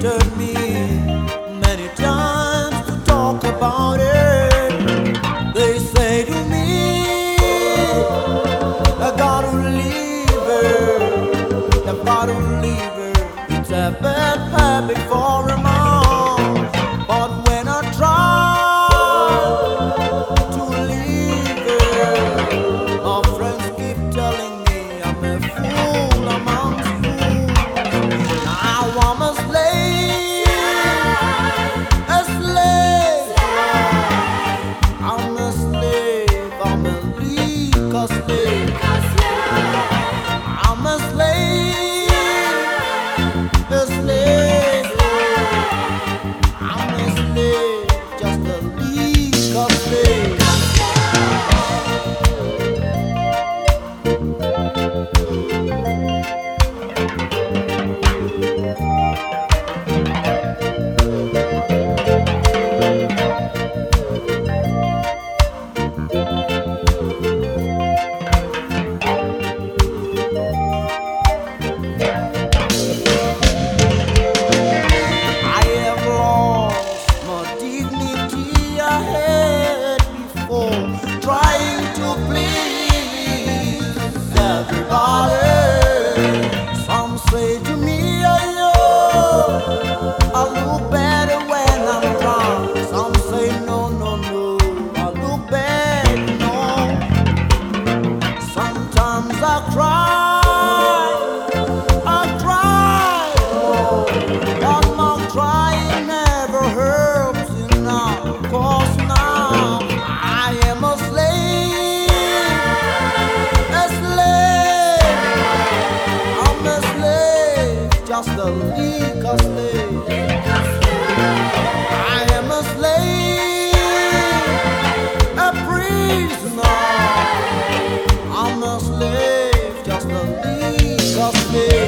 tempted me many times to talk about it. They say to me, I gotta leave her, I gotta leave her. It's a promised go. A lupa é Costa, Lee Costa. I am a slave, a prisoner. I'm a slave, just a Lee slave.